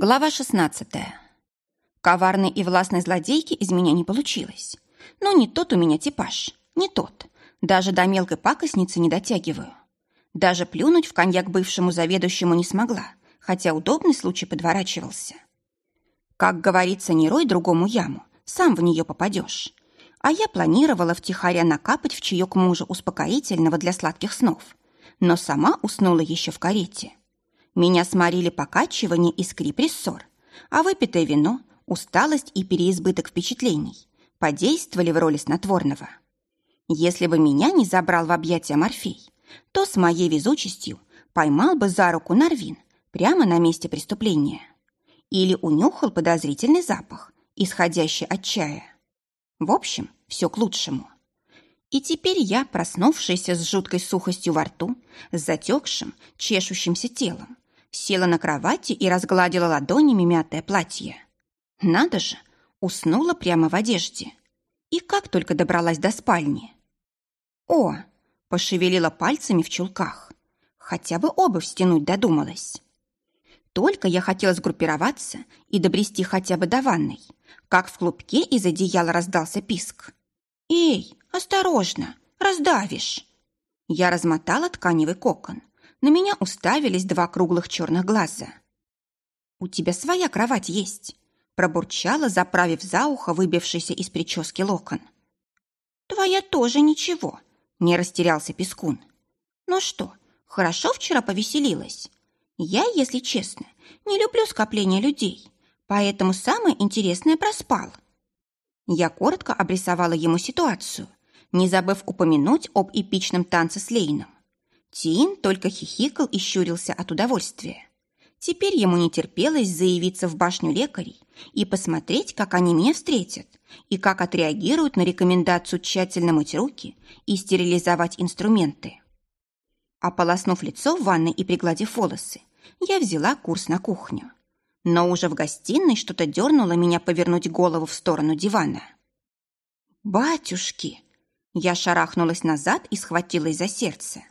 Глава 16. Коварной и властной злодейки из меня не получилось. Но не тот у меня типаж, не тот. Даже до мелкой пакостницы не дотягиваю. Даже плюнуть в коньяк бывшему заведующему не смогла, хотя удобный случай подворачивался. Как говорится, не рой другому яму, сам в нее попадешь. А я планировала втихаря накапать в чаек мужа успокоительного для сладких снов, но сама уснула еще в карете. Меня сморили покачивание и скрип рессор, а выпитое вино, усталость и переизбыток впечатлений подействовали в роли снотворного. Если бы меня не забрал в объятия Морфей, то с моей везучестью поймал бы за руку Нарвин прямо на месте преступления. Или унюхал подозрительный запах, исходящий от чая. В общем, все к лучшему. И теперь я, проснувшаяся с жуткой сухостью во рту, с затекшим, чешущимся телом, села на кровати и разгладила ладонями мятое платье. Надо же, уснула прямо в одежде. И как только добралась до спальни. О, пошевелила пальцами в чулках. Хотя бы обувь стянуть додумалась. Только я хотела сгруппироваться и добрести хотя бы до ванной, как в клубке из одеяла раздался писк. «Эй, осторожно, раздавишь!» Я размотала тканевый кокон, на меня уставились два круглых черных глаза. «У тебя своя кровать есть», – пробурчала, заправив за ухо выбившийся из прически локон. «Твоя тоже ничего», – не растерялся Пескун. «Ну что, хорошо вчера повеселилась? Я, если честно, не люблю скопление людей, поэтому самое интересное проспал». Я коротко обрисовала ему ситуацию, не забыв упомянуть об эпичном танце с Лейном. Тин только хихикал и щурился от удовольствия. Теперь ему не терпелось заявиться в башню лекарей и посмотреть, как они меня встретят, и как отреагируют на рекомендацию тщательно мыть руки и стерилизовать инструменты. Ополоснув лицо в ванной и пригладив волосы, я взяла курс на кухню. Но уже в гостиной что-то дернуло меня повернуть голову в сторону дивана. «Батюшки!» Я шарахнулась назад и схватилась за сердце.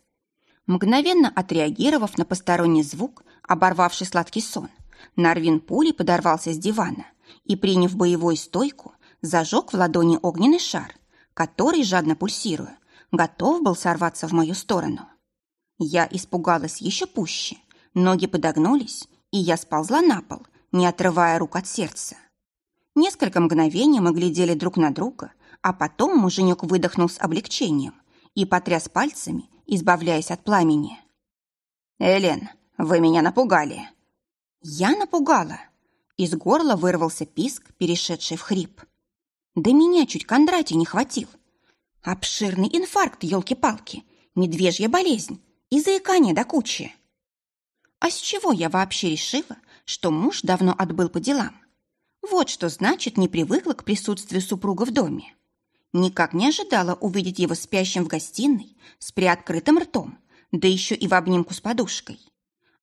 Мгновенно отреагировав на посторонний звук, оборвавший сладкий сон, Нарвин пулей подорвался с дивана и, приняв боевую стойку, зажег в ладони огненный шар, который, жадно пульсируя, готов был сорваться в мою сторону. Я испугалась еще пуще, ноги подогнулись, и я сползла на пол, не отрывая рук от сердца. Несколько мгновений мы глядели друг на друга, а потом муженек выдохнул с облегчением и потряс пальцами, избавляясь от пламени. «Элен, вы меня напугали!» «Я напугала!» Из горла вырвался писк, перешедший в хрип. Да меня чуть Кондратий не хватил. Обширный инфаркт, елки-палки, медвежья болезнь и заикание до кучи. А с чего я вообще решила, что муж давно отбыл по делам? Вот что значит не привыкла к присутствию супруга в доме. Никак не ожидала увидеть его спящим в гостиной с приоткрытым ртом, да еще и в обнимку с подушкой.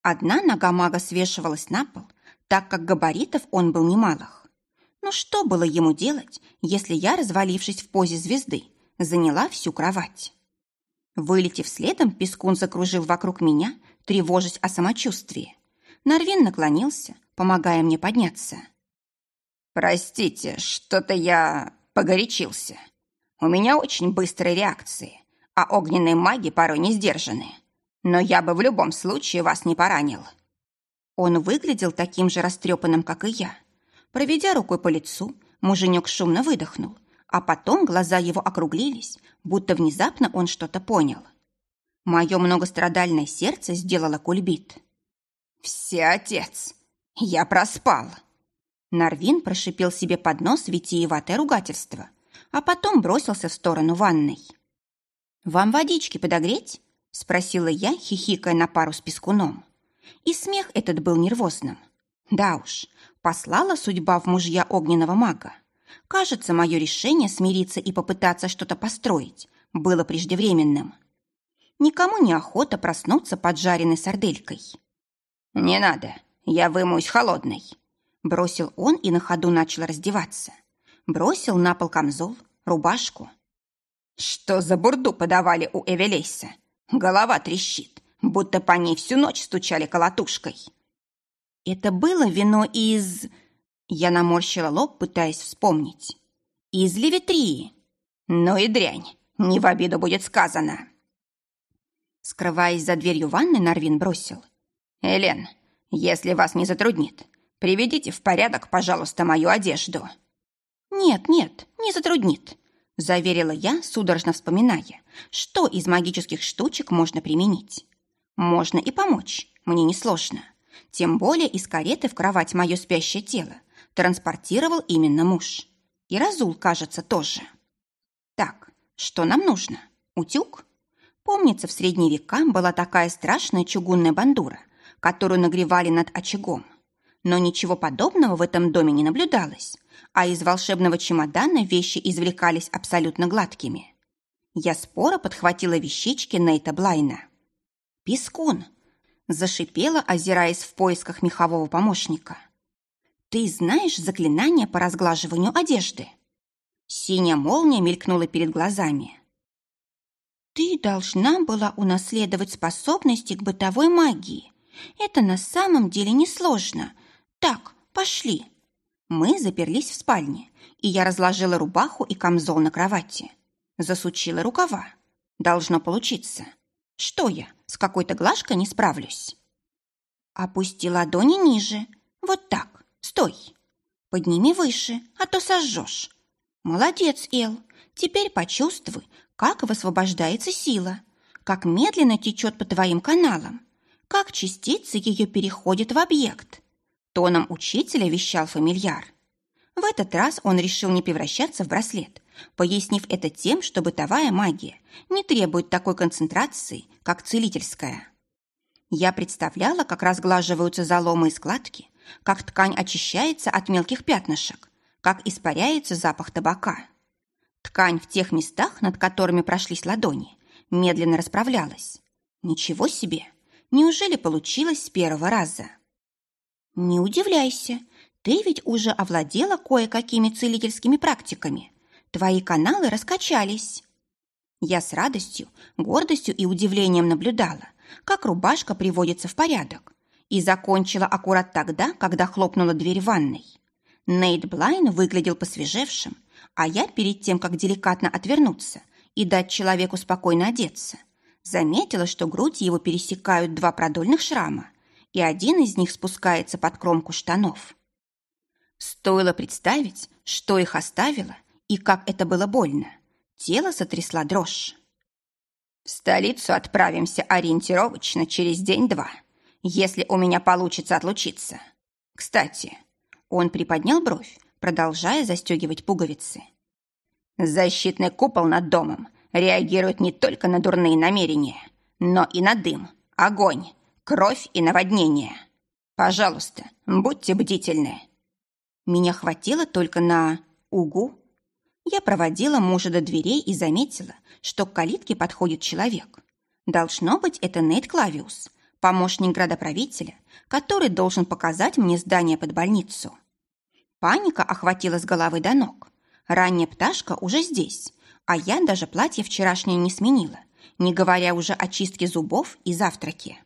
Одна нога мага свешивалась на пол, так как габаритов он был немалых. Но что было ему делать, если я, развалившись в позе звезды, заняла всю кровать? Вылетев следом, Пескун закружил вокруг меня, тревожась о самочувствии. Нарвин наклонился, помогая мне подняться. «Простите, что-то я погорячился», у меня очень быстрые реакции, а огненные маги порой не сдержаны. Но я бы в любом случае вас не поранил». Он выглядел таким же растрепанным, как и я. Проведя рукой по лицу, муженек шумно выдохнул, а потом глаза его округлились, будто внезапно он что-то понял. Мое многострадальное сердце сделало кульбит. «Все, отец! Я проспал!» Нарвин прошипел себе под нос витиеватое ругательство, а потом бросился в сторону ванной. «Вам водички подогреть?» – спросила я, хихикая на пару с пескуном. И смех этот был нервозным. Да уж, послала судьба в мужья огненного мага. Кажется, мое решение смириться и попытаться что-то построить было преждевременным. Никому не охота проснуться поджаренной сарделькой. «Не надо, я вымоюсь холодной», – бросил он и на ходу начал раздеваться бросил на пол камзол, рубашку. Что за бурду подавали у Эвелейса? Голова трещит, будто по ней всю ночь стучали колотушкой. Это было вино из... Я наморщила лоб, пытаясь вспомнить. Из Левитрии. Ну и дрянь, не в обиду будет сказано. Скрываясь за дверью ванны, Нарвин бросил. «Элен, если вас не затруднит, приведите в порядок, пожалуйста, мою одежду». «Нет, нет, не затруднит», — заверила я, судорожно вспоминая, что из магических штучек можно применить. «Можно и помочь, мне несложно. Тем более из кареты в кровать мое спящее тело транспортировал именно муж. И Разул, кажется, тоже. Так, что нам нужно? Утюг? Помнится, в средние века была такая страшная чугунная бандура, которую нагревали над очагом. Но ничего подобного в этом доме не наблюдалось, а из волшебного чемодана вещи извлекались абсолютно гладкими. Я споро подхватила вещички Нейта Блайна. «Пескун!» – зашипела, озираясь в поисках мехового помощника. «Ты знаешь заклинание по разглаживанию одежды?» Синяя молния мелькнула перед глазами. «Ты должна была унаследовать способности к бытовой магии. Это на самом деле несложно. Так, пошли». Мы заперлись в спальне, и я разложила рубаху и камзол на кровати. Засучила рукава. Должно получиться. Что я, с какой-то глажкой не справлюсь? Опусти ладони ниже. Вот так. Стой. Подними выше, а то сожжешь. Молодец, Эл. Теперь почувствуй, как высвобождается сила, как медленно течет по твоим каналам, как частицы ее переходят в объект. Тоном учителя вещал фамильяр. В этот раз он решил не превращаться в браслет, пояснив это тем, что бытовая магия не требует такой концентрации, как целительская. Я представляла, как разглаживаются заломы и складки, как ткань очищается от мелких пятнышек, как испаряется запах табака. Ткань в тех местах, над которыми прошлись ладони, медленно расправлялась. Ничего себе! Неужели получилось с первого раза? Не удивляйся, ты ведь уже овладела кое-какими целительскими практиками. Твои каналы раскачались. Я с радостью, гордостью и удивлением наблюдала, как рубашка приводится в порядок, и закончила аккурат тогда, когда хлопнула дверь ванной. Нейт Блайн выглядел посвежевшим, а я перед тем, как деликатно отвернуться и дать человеку спокойно одеться, заметила, что грудь его пересекают два продольных шрама, и один из них спускается под кромку штанов. Стоило представить, что их оставило и как это было больно. Тело сотрясла дрожь. В столицу отправимся ориентировочно через день-два, если у меня получится отлучиться. Кстати, он приподнял бровь, продолжая застегивать пуговицы. Защитный купол над домом реагирует не только на дурные намерения, но и на дым, огонь, кровь и наводнение. Пожалуйста, будьте бдительны. Меня хватило только на угу. Я проводила мужа до дверей и заметила, что к калитке подходит человек. Должно быть, это Нейт Клавиус, помощник градоправителя, который должен показать мне здание под больницу. Паника охватила с головы до ног. Ранняя пташка уже здесь, а я даже платье вчерашнее не сменила, не говоря уже о чистке зубов и завтраке.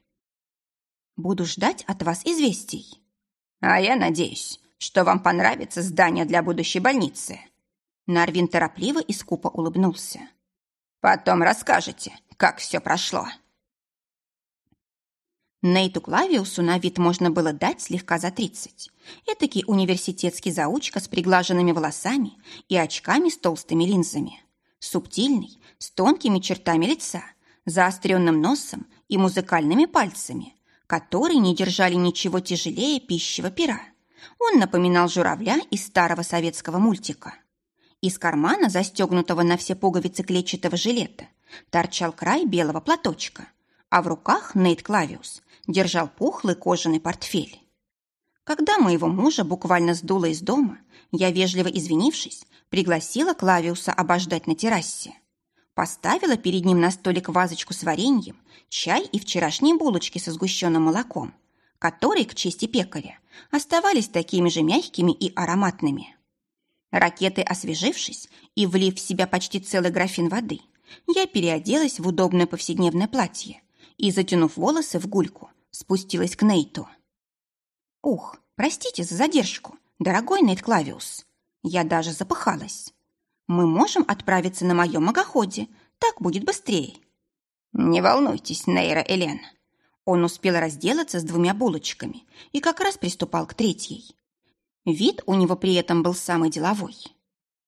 Буду ждать от вас известий. А я надеюсь, что вам понравится здание для будущей больницы. Нарвин торопливо и скупо улыбнулся. Потом расскажете, как все прошло. Нейту Клавиусу на вид можно было дать слегка за тридцать. Этакий университетский заучка с приглаженными волосами и очками с толстыми линзами. Субтильный, с тонкими чертами лица, заостренным носом и музыкальными пальцами, которые не держали ничего тяжелее пищевого пера. Он напоминал журавля из старого советского мультика. Из кармана, застегнутого на все пуговицы клетчатого жилета, торчал край белого платочка, а в руках Нейт Клавиус держал пухлый кожаный портфель. Когда моего мужа буквально сдуло из дома, я, вежливо извинившись, пригласила Клавиуса обождать на террасе. Поставила перед ним на столик вазочку с вареньем, чай и вчерашние булочки со сгущенным молоком, которые, к чести пекаря, оставались такими же мягкими и ароматными. Ракетой освежившись и влив в себя почти целый графин воды, я переоделась в удобное повседневное платье и, затянув волосы в гульку, спустилась к Нейту. Ух, простите за задержку, дорогой Нейт Клавиус. Я даже запыхалась. Мы можем отправиться на моем магоходе, так будет быстрее. Не волнуйтесь, Нейра Элен. Он успел разделаться с двумя булочками и как раз приступал к третьей. Вид у него при этом был самый деловой.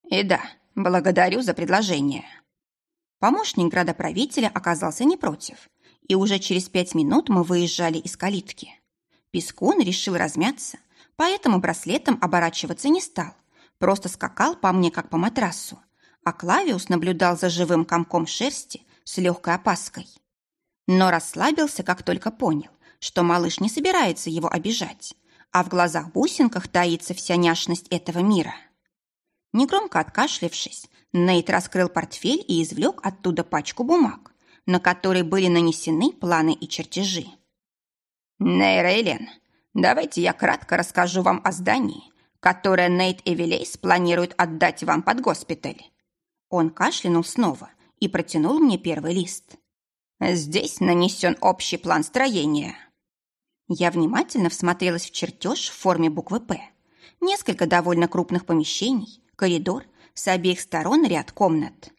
И да, благодарю за предложение. Помощник градоправителя оказался не против, и уже через пять минут мы выезжали из калитки. Пескун решил размяться, поэтому браслетом оборачиваться не стал, просто скакал по мне, как по матрасу, а Клавиус наблюдал за живым комком шерсти с легкой опаской. Но расслабился, как только понял, что малыш не собирается его обижать, а в глазах-бусинках таится вся няшность этого мира. Негромко откашлившись, Нейт раскрыл портфель и извлек оттуда пачку бумаг, на которой были нанесены планы и чертежи. «Нейрейлен, давайте я кратко расскажу вам о здании, которое Нейт Эвелейс планирует отдать вам под госпиталь». Он кашлянул снова и протянул мне первый лист. «Здесь нанесен общий план строения». Я внимательно всмотрелась в чертеж в форме буквы «П». Несколько довольно крупных помещений, коридор, с обеих сторон ряд комнат.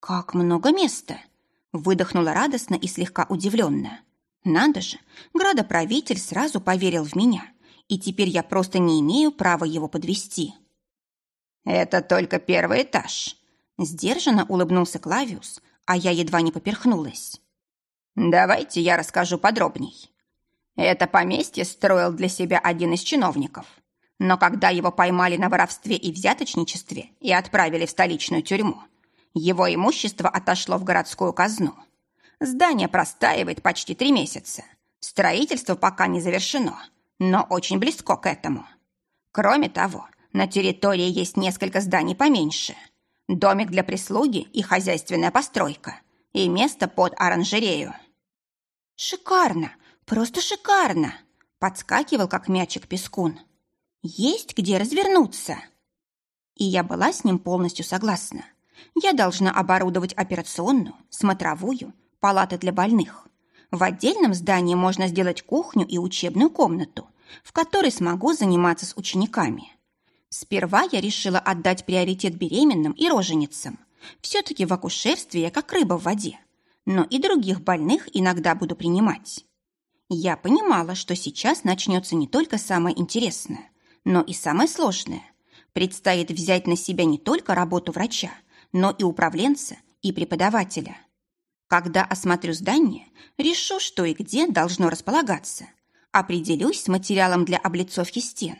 «Как много места!» – выдохнула радостно и слегка удивленно. Надо же, градоправитель сразу поверил в меня, и теперь я просто не имею права его подвести. «Это только первый этаж», – сдержанно улыбнулся Клавиус, а я едва не поперхнулась. «Давайте я расскажу подробней. Это поместье строил для себя один из чиновников. Но когда его поймали на воровстве и взяточничестве и отправили в столичную тюрьму, его имущество отошло в городскую казну. Здание простаивает почти три месяца. Строительство пока не завершено, но очень близко к этому. Кроме того, на территории есть несколько зданий поменьше. Домик для прислуги и хозяйственная постройка. И место под оранжерею. «Шикарно! Просто шикарно!» Подскакивал, как мячик пескун. «Есть где развернуться!» И я была с ним полностью согласна. Я должна оборудовать операционную, смотровую, палаты для больных. В отдельном здании можно сделать кухню и учебную комнату, в которой смогу заниматься с учениками. Сперва я решила отдать приоритет беременным и роженицам. Все-таки в акушерстве я как рыба в воде. Но и других больных иногда буду принимать. Я понимала, что сейчас начнется не только самое интересное, но и самое сложное. Предстоит взять на себя не только работу врача, но и управленца, и преподавателя. Когда осмотрю здание, решу, что и где должно располагаться. Определюсь с материалом для облицовки стен.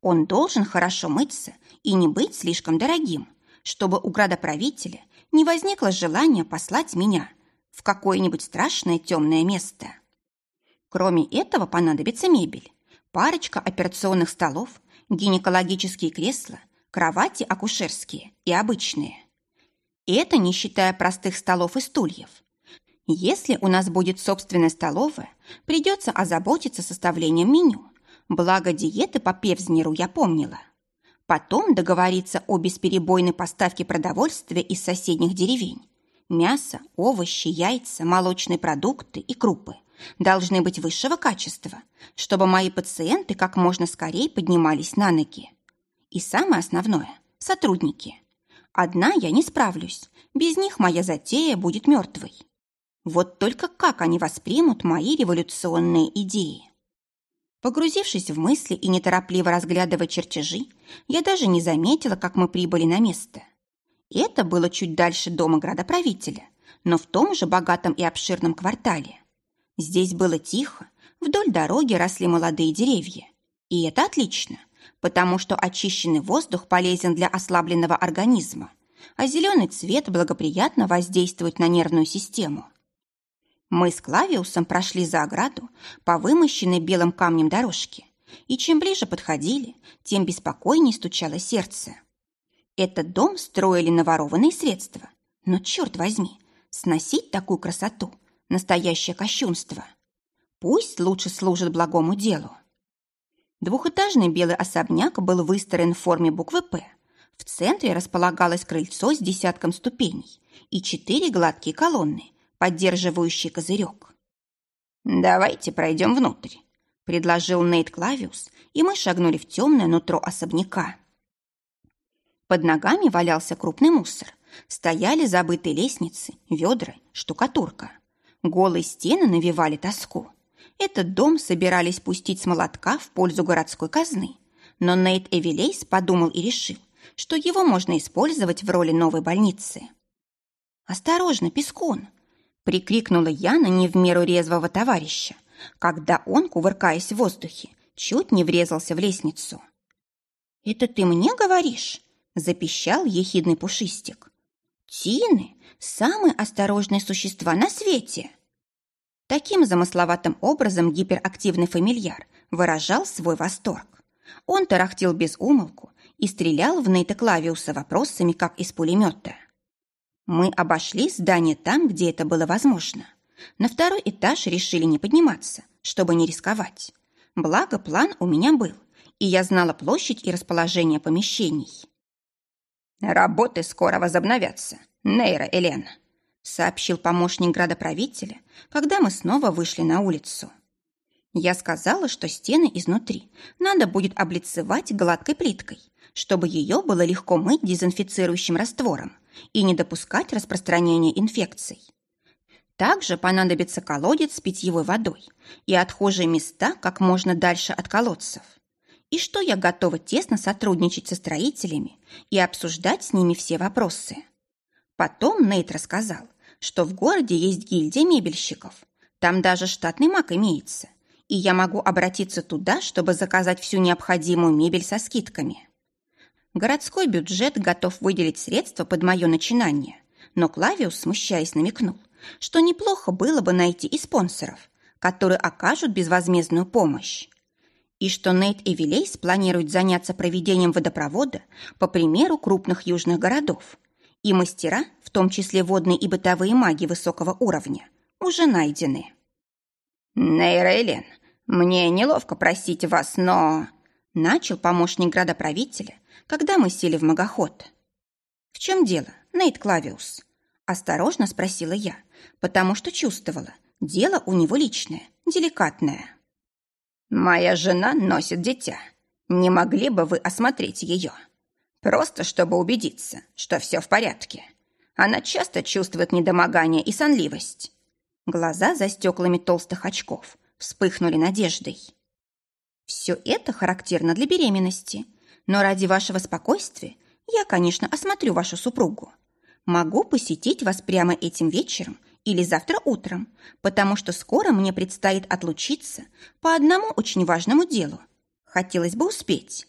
Он должен хорошо мыться и не быть слишком дорогим, чтобы у градоправителя не возникло желания послать меня в какое-нибудь страшное темное место. Кроме этого понадобится мебель, парочка операционных столов, гинекологические кресла, кровати акушерские и обычные. Это не считая простых столов и стульев. Если у нас будет собственная столовая, придется озаботиться составлением меню. Благо диеты по Певзнеру я помнила. Потом договориться о бесперебойной поставке продовольствия из соседних деревень. Мясо, овощи, яйца, молочные продукты и крупы должны быть высшего качества, чтобы мои пациенты как можно скорее поднимались на ноги. И самое основное – сотрудники. Одна я не справлюсь, без них моя затея будет мертвой. Вот только как они воспримут мои революционные идеи? Погрузившись в мысли и неторопливо разглядывая чертежи, я даже не заметила, как мы прибыли на место. Это было чуть дальше дома градоправителя, но в том же богатом и обширном квартале. Здесь было тихо, вдоль дороги росли молодые деревья. И это отлично, потому что очищенный воздух полезен для ослабленного организма, а зеленый цвет благоприятно воздействует на нервную систему. Мы с Клавиусом прошли за ограду по вымощенной белым камнем дорожке, и чем ближе подходили, тем беспокойнее стучало сердце. Этот дом строили на ворованные средства, но, черт возьми, сносить такую красоту – настоящее кощунство. Пусть лучше служит благому делу. Двухэтажный белый особняк был выстроен в форме буквы «П». В центре располагалось крыльцо с десятком ступеней и четыре гладкие колонны, поддерживающий козырек. «Давайте пройдем внутрь. – предложил Нейт Клавиус, и мы шагнули в темное нутро особняка. Под ногами валялся крупный мусор. Стояли забытые лестницы, ведра, штукатурка. Голые стены навевали тоску. Этот дом собирались пустить с молотка в пользу городской казны. Но Нейт Эвелейс подумал и решил, что его можно использовать в роли новой больницы. «Осторожно, Пескун!» – прикрикнула я на не в меру резвого товарища, когда он, кувыркаясь в воздухе, чуть не врезался в лестницу. «Это ты мне говоришь?» – запищал ехидный пушистик. «Тины – самые осторожные существа на свете!» Таким замысловатым образом гиперактивный фамильяр выражал свой восторг. Он тарахтел без умолку и стрелял в Нейта Клавиуса вопросами, как из пулемета. Мы обошли здание там, где это было возможно – на второй этаж решили не подниматься, чтобы не рисковать. Благо, план у меня был, и я знала площадь и расположение помещений. «Работы скоро возобновятся, Нейра Элен», сообщил помощник градоправителя, когда мы снова вышли на улицу. Я сказала, что стены изнутри надо будет облицевать гладкой плиткой, чтобы ее было легко мыть дезинфицирующим раствором и не допускать распространения инфекций. Также понадобится колодец с питьевой водой и отхожие места как можно дальше от колодцев. И что я готова тесно сотрудничать со строителями и обсуждать с ними все вопросы. Потом Нейт рассказал, что в городе есть гильдия мебельщиков. Там даже штатный маг имеется. И я могу обратиться туда, чтобы заказать всю необходимую мебель со скидками. Городской бюджет готов выделить средства под мое начинание, но Клавиус, смущаясь, намекнул, что неплохо было бы найти и спонсоров, которые окажут безвозмездную помощь. И что Нейт и Вилейс планируют заняться проведением водопровода по примеру крупных южных городов. И мастера, в том числе водные и бытовые маги высокого уровня, уже найдены. «Нейрейлен, мне неловко просить вас, но...» Начал помощник градоправителя, когда мы сели в магоход. «В чем дело, Нейт Клавиус?» Осторожно спросила я, потому что чувствовала, дело у него личное, деликатное. «Моя жена носит дитя. Не могли бы вы осмотреть ее? Просто чтобы убедиться, что все в порядке. Она часто чувствует недомогание и сонливость». Глаза за стеклами толстых очков вспыхнули надеждой. «Все это характерно для беременности, но ради вашего спокойствия я, конечно, осмотрю вашу супругу. Могу посетить вас прямо этим вечером или завтра утром, потому что скоро мне предстоит отлучиться по одному очень важному делу. Хотелось бы успеть».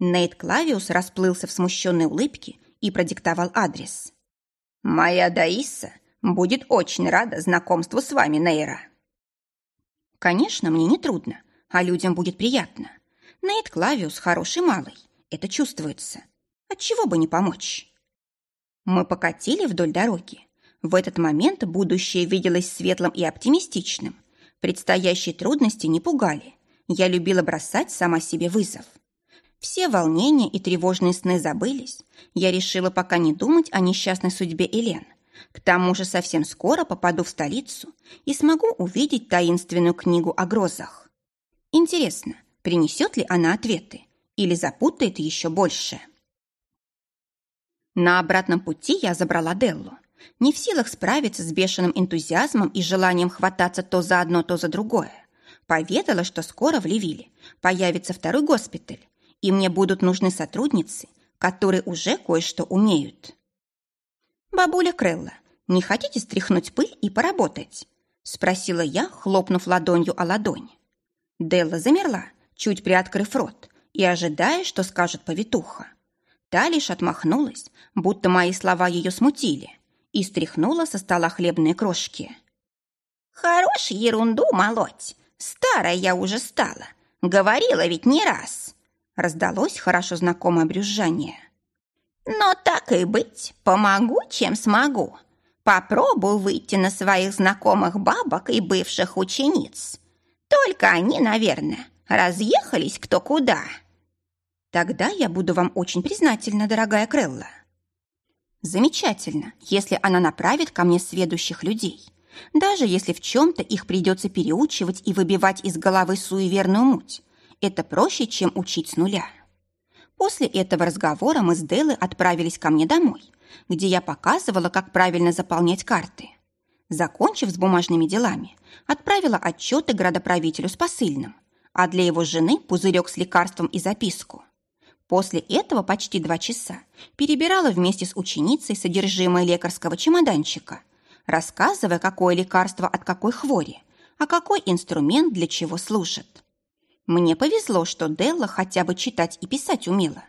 Нейт Клавиус расплылся в смущенной улыбке и продиктовал адрес. «Моя Даиса будет очень рада знакомству с вами, Нейра». «Конечно, мне не трудно, а людям будет приятно. Нейт Клавиус хороший малый, это чувствуется. Отчего бы не помочь?» Мы покатили вдоль дороги. В этот момент будущее виделось светлым и оптимистичным. Предстоящие трудности не пугали. Я любила бросать сама себе вызов. Все волнения и тревожные сны забылись. Я решила пока не думать о несчастной судьбе Элен. К тому же совсем скоро попаду в столицу и смогу увидеть таинственную книгу о грозах. Интересно, принесет ли она ответы или запутает еще больше? На обратном пути я забрала Деллу. Не в силах справиться с бешеным энтузиазмом и желанием хвататься то за одно, то за другое. Поведала, что скоро в Левиле появится второй госпиталь, и мне будут нужны сотрудницы, которые уже кое-что умеют. «Бабуля Крелла, не хотите стряхнуть пыль и поработать?» спросила я, хлопнув ладонью о ладонь. Делла замерла, чуть приоткрыв рот, и ожидая, что скажет повитуха. Та лишь отмахнулась, будто мои слова ее смутили, и стряхнула со стола хлебные крошки. «Хорош ерунду молоть! Старая я уже стала! Говорила ведь не раз!» Раздалось хорошо знакомое брюзжание. «Но так и быть, помогу, чем смогу. Попробую выйти на своих знакомых бабок и бывших учениц. Только они, наверное, разъехались кто куда». Тогда я буду вам очень признательна, дорогая Крелла. Замечательно, если она направит ко мне сведущих людей. Даже если в чем-то их придется переучивать и выбивать из головы суеверную муть, это проще, чем учить с нуля. После этого разговора мы с Деллой отправились ко мне домой, где я показывала, как правильно заполнять карты. Закончив с бумажными делами, отправила отчеты градоправителю с посыльным, а для его жены пузырек с лекарством и записку. После этого почти два часа перебирала вместе с ученицей содержимое лекарского чемоданчика, рассказывая, какое лекарство от какой хвори, а какой инструмент для чего служит. Мне повезло, что Делла хотя бы читать и писать умела.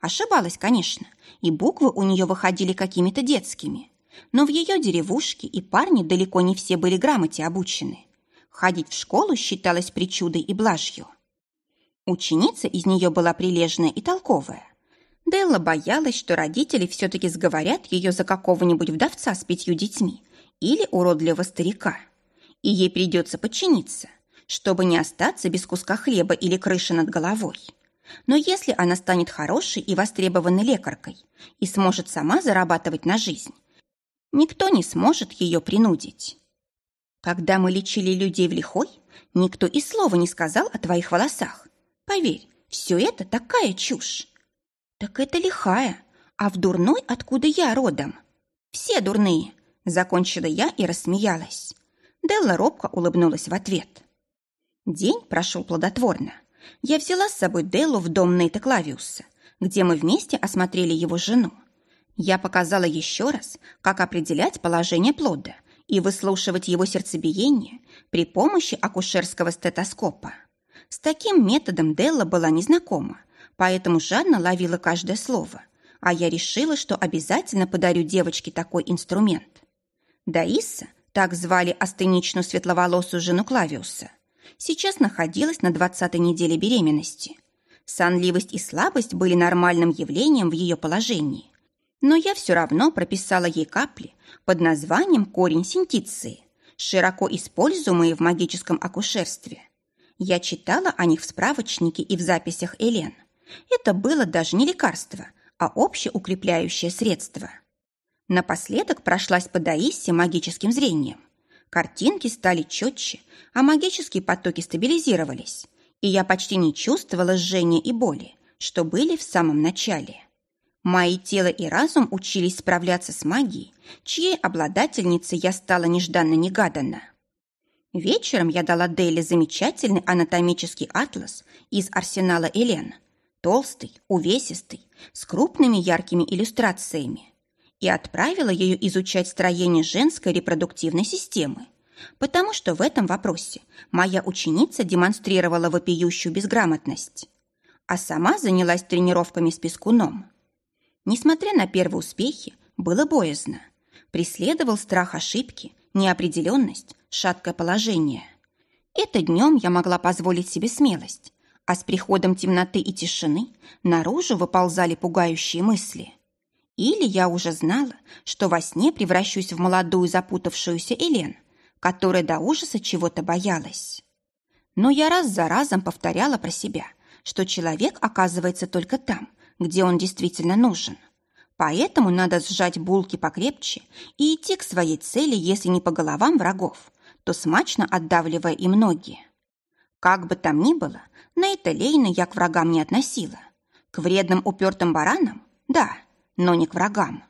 Ошибалась, конечно, и буквы у нее выходили какими-то детскими. Но в ее деревушке и парни далеко не все были грамоте обучены. Ходить в школу считалось причудой и блажью. Ученица из нее была прилежная и толковая. Делла боялась, что родители все-таки сговорят ее за какого-нибудь вдовца с пятью детьми или уродливого старика. И ей придется подчиниться, чтобы не остаться без куска хлеба или крыши над головой. Но если она станет хорошей и востребованной лекаркой и сможет сама зарабатывать на жизнь, никто не сможет ее принудить. Когда мы лечили людей в лихой, никто и слова не сказал о твоих волосах. Поверь, все это такая чушь. Так это лихая, а в дурной откуда я родом? Все дурные, закончила я и рассмеялась. Делла робко улыбнулась в ответ. День прошел плодотворно. Я взяла с собой Деллу в дом Нейта Клавиуса, где мы вместе осмотрели его жену. Я показала еще раз, как определять положение плода и выслушивать его сердцебиение при помощи акушерского стетоскопа. С таким методом Делла была незнакома, поэтому жадно ловила каждое слово, а я решила, что обязательно подарю девочке такой инструмент. Даиса, так звали астеничную светловолосую жену Клавиуса, сейчас находилась на двадцатой неделе беременности. Сонливость и слабость были нормальным явлением в ее положении. Но я все равно прописала ей капли под названием корень синтиции, широко используемые в магическом акушерстве. Я читала о них в справочнике и в записях Элен. Это было даже не лекарство, а общеукрепляющее средство. Напоследок прошлась по Даисе магическим зрением. Картинки стали четче, а магические потоки стабилизировались, и я почти не чувствовала жжения и боли, что были в самом начале. Мои тело и разум учились справляться с магией, чьей обладательницей я стала нежданно-негаданно. Вечером я дала Дейли замечательный анатомический атлас из арсенала Элен. Толстый, увесистый, с крупными яркими иллюстрациями. И отправила ее изучать строение женской репродуктивной системы, потому что в этом вопросе моя ученица демонстрировала вопиющую безграмотность. А сама занялась тренировками с пескуном. Несмотря на первые успехи, было боязно. Преследовал страх ошибки, неопределенность, шаткое положение. Это днем я могла позволить себе смелость, а с приходом темноты и тишины наружу выползали пугающие мысли. Или я уже знала, что во сне превращусь в молодую запутавшуюся Элен, которая до ужаса чего-то боялась. Но я раз за разом повторяла про себя, что человек оказывается только там, где он действительно нужен. Поэтому надо сжать булки покрепче и идти к своей цели, если не по головам врагов, то смачно отдавливая им ноги. Как бы там ни было, Нейта Лейна я к врагам не относила. К вредным упертым баранам – да, но не к врагам.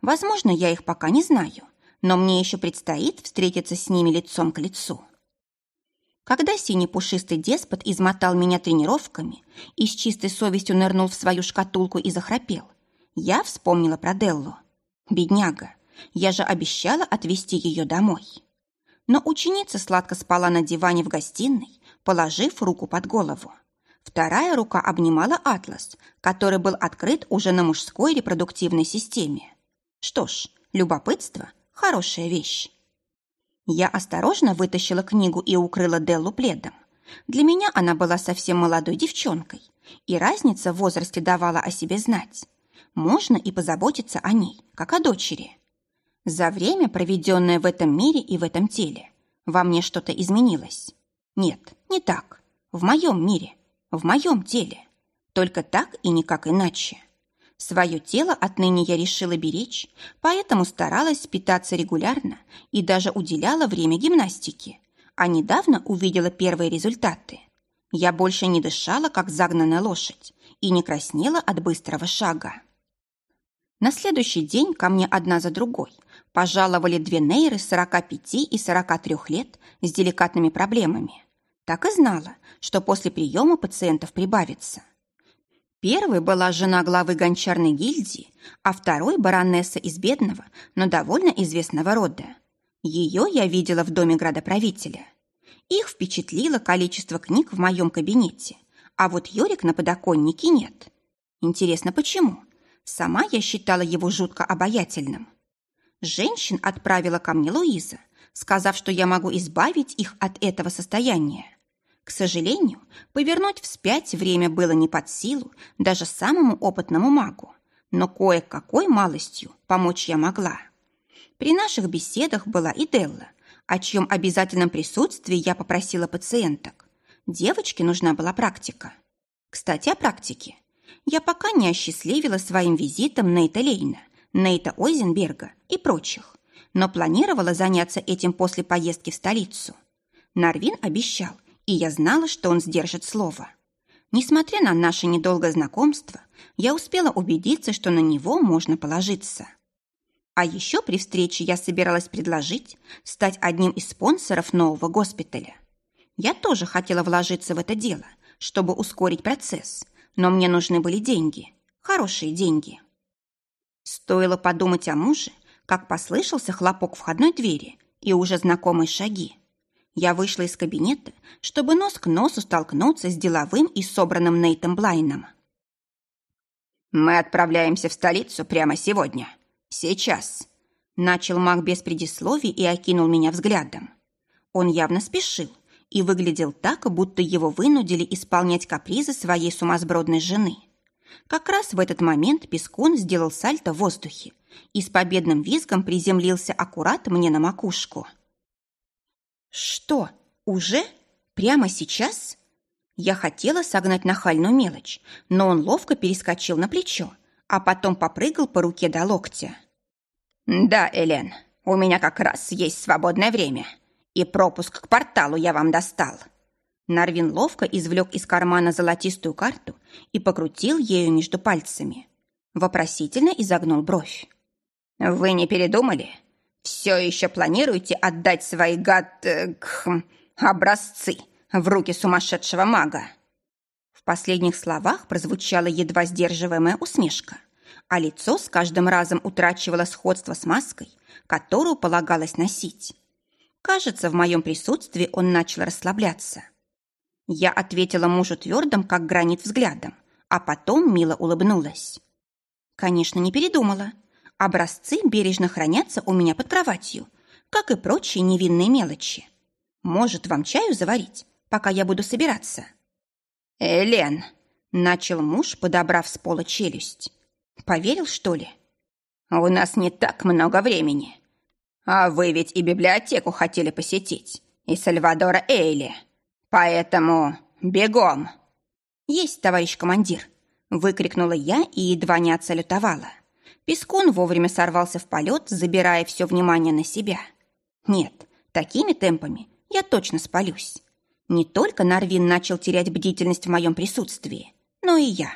Возможно, я их пока не знаю, но мне еще предстоит встретиться с ними лицом к лицу. Когда синий пушистый деспот измотал меня тренировками и с чистой совестью нырнул в свою шкатулку и захрапел, я вспомнила про Деллу. Бедняга, я же обещала отвезти ее домой но ученица сладко спала на диване в гостиной, положив руку под голову. Вторая рука обнимала атлас, который был открыт уже на мужской репродуктивной системе. Что ж, любопытство – хорошая вещь. Я осторожно вытащила книгу и укрыла Деллу пледом. Для меня она была совсем молодой девчонкой, и разница в возрасте давала о себе знать. Можно и позаботиться о ней, как о дочери. За время, проведенное в этом мире и в этом теле, во мне что-то изменилось. Нет, не так. В моем мире, в моем теле. Только так и никак иначе. Свое тело отныне я решила беречь, поэтому старалась питаться регулярно и даже уделяла время гимнастике. А недавно увидела первые результаты. Я больше не дышала, как загнанная лошадь, и не краснела от быстрого шага. На следующий день ко мне одна за другой пожаловали две нейры 45 и 43 лет с деликатными проблемами. Так и знала, что после приема пациентов прибавится. Первой была жена главы гончарной гильдии, а второй – баронесса из бедного, но довольно известного рода. Ее я видела в доме градоправителя. Их впечатлило количество книг в моем кабинете, а вот Йорик на подоконнике нет. Интересно, почему? Сама я считала его жутко обаятельным. Женщин отправила ко мне Луиза, сказав, что я могу избавить их от этого состояния. К сожалению, повернуть вспять время было не под силу даже самому опытному магу, но кое-какой малостью помочь я могла. При наших беседах была и Делла, о чьем обязательном присутствии я попросила пациенток. Девочке нужна была практика. Кстати, о практике я пока не осчастливила своим визитом Нейта Лейна, Нейта Ойзенберга и прочих, но планировала заняться этим после поездки в столицу. Нарвин обещал, и я знала, что он сдержит слово. Несмотря на наше недолгое знакомство, я успела убедиться, что на него можно положиться. А еще при встрече я собиралась предложить стать одним из спонсоров нового госпиталя. Я тоже хотела вложиться в это дело, чтобы ускорить процесс, но мне нужны были деньги, хорошие деньги. Стоило подумать о муже, как послышался хлопок входной двери и уже знакомые шаги. Я вышла из кабинета, чтобы нос к носу столкнуться с деловым и собранным Нейтом Блайном. «Мы отправляемся в столицу прямо сегодня. Сейчас», — начал маг без предисловий и окинул меня взглядом. Он явно спешил, и выглядел так, будто его вынудили исполнять капризы своей сумасбродной жены. Как раз в этот момент Пескун сделал сальто в воздухе и с победным визгом приземлился аккурат мне на макушку. «Что, уже? Прямо сейчас?» Я хотела согнать нахальную мелочь, но он ловко перескочил на плечо, а потом попрыгал по руке до локтя. «Да, Элен, у меня как раз есть свободное время. И пропуск к порталу я вам достал». Нарвин ловко извлек из кармана золотистую карту и покрутил ею между пальцами. Вопросительно изогнул бровь. «Вы не передумали? Все еще планируете отдать свои гад... Э, кхм, образцы в руки сумасшедшего мага?» В последних словах прозвучала едва сдерживаемая усмешка, а лицо с каждым разом утрачивало сходство с маской, которую полагалось носить. Кажется, в моем присутствии он начал расслабляться. Я ответила мужу твердым, как гранит взглядом, а потом мило улыбнулась. Конечно, не передумала. Образцы бережно хранятся у меня под кроватью, как и прочие невинные мелочи. Может, вам чаю заварить, пока я буду собираться? Элен, начал муж, подобрав с пола челюсть. Поверил, что ли? У нас не так много времени. А вы ведь и библиотеку хотели посетить, и Сальвадора Эйли. Поэтому бегом!» «Есть, товарищ командир!» Выкрикнула я и едва не отсалютовала. Пескун вовремя сорвался в полет, забирая все внимание на себя. «Нет, такими темпами я точно спалюсь. Не только Нарвин начал терять бдительность в моем присутствии, но и я».